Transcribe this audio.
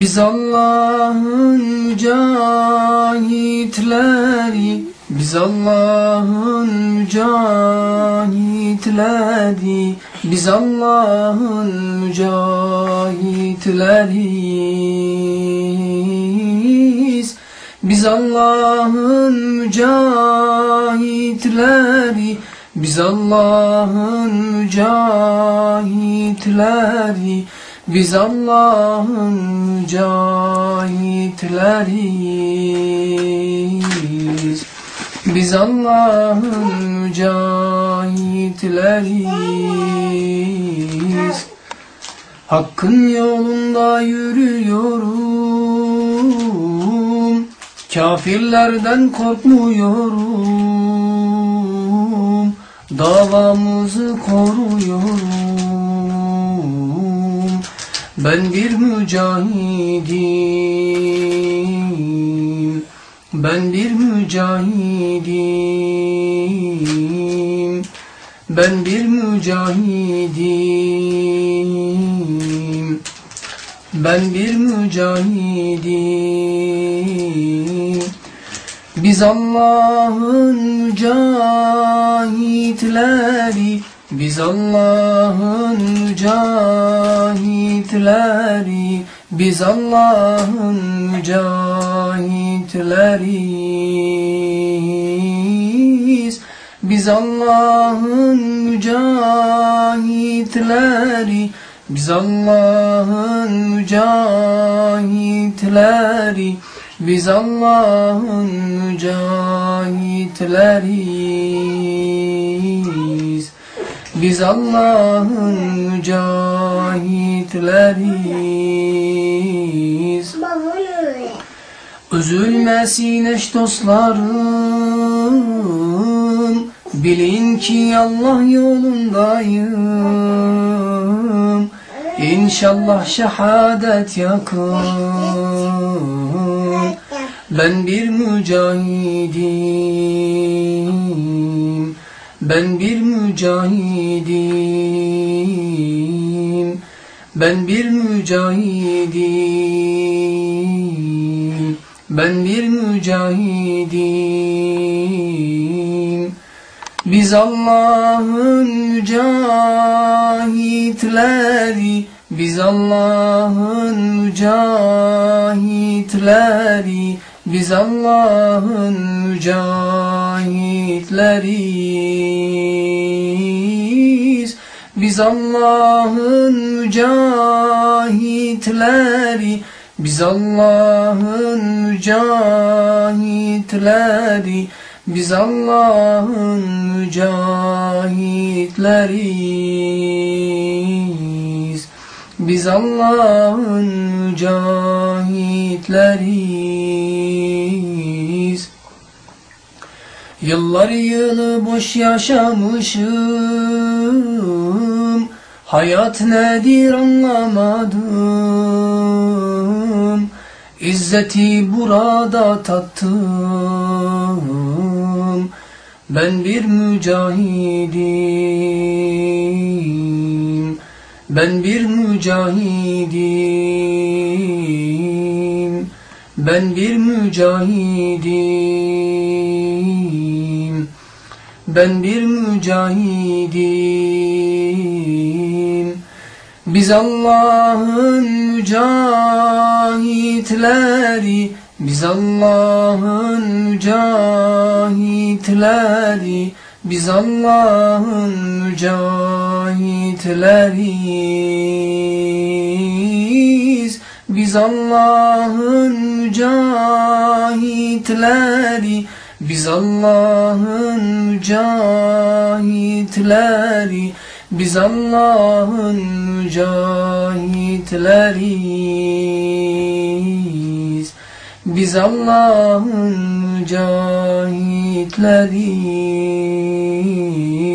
Biz Allah'ın mücahitleri Biz Allah'ın mücahitleri Biz Allah'ın mücahitleriyiz. Biz Allah'ın mücahitleri Biz Allah'ın mücahitleri biz Allah'ın mücahitleriyiz. Biz Allah'ın mücahitleriyiz. Hakkın yolunda yürüyorum. Kafirlerden korkmuyorum. Davamızı koruyorum. Ben bir mücahidim Ben bir mücahidim Ben bir mücahidim Ben bir mücahidim Biz Allah'ın mücahitleri biz Allah'ın mücahitleri Biz Allah'ın mücahitleriyiz Biz Allah'ın mücahitleri Biz Allah'ın mücahitleri. Biz Allah'ın mücahitleriyiz biz Allah'ın mücahitleriyiz. Üzülmesin eş dostlarım. Bilin ki Allah yolundayım. İnşallah şehadet yakın. Ben bir mücahidim. Ben bir mücahidim Ben bir mücahidim Ben bir mücahidim Biz Allah'ın mücahitleri Biz Allah'ın mücahitleri biz Allah'ın mücahitleriyiz. Biz Allah'ın mücahitleri. Biz Allah'ın mücahitleri. Biz Allah'ın mücahitleriyiz. Biz Allah'ın mücahitleriyiz. Yıllar yılı boş yaşamışım. Hayat nedir anlamadım. İzzeti burada tattım. Ben bir mücahidim. Ben bir mücahidim. Ben bir mücahidim. Ben bir mücahidim. Biz Allah'ın mücahitleri. Biz Allah'ın mücahitleri. Biz Allah'ın mücahitleriyiz. Biz Allah'ın mücahitleri. Biz Allah'ın mücahitleri. Biz Allah'ın mücahitleriyiz. Biz Allah'ın mücahitleriyiz.